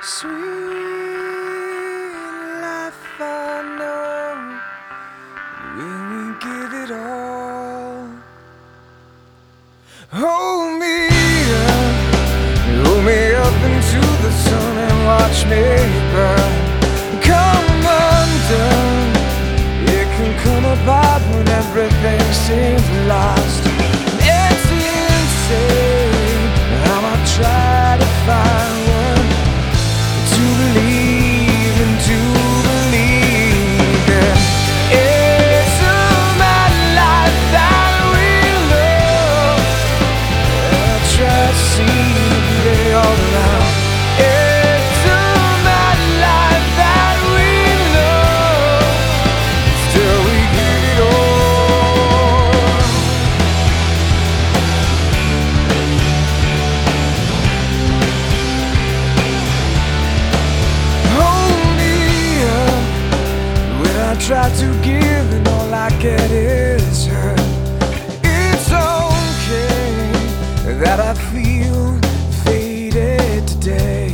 Sweet life, I know. Will we give it all? Hold me up, hold me up into the sun and watch me burn. Come undone, it can come apart when everything seems lost. Try to give and all I get is hurt. It's okay that I feel faded today.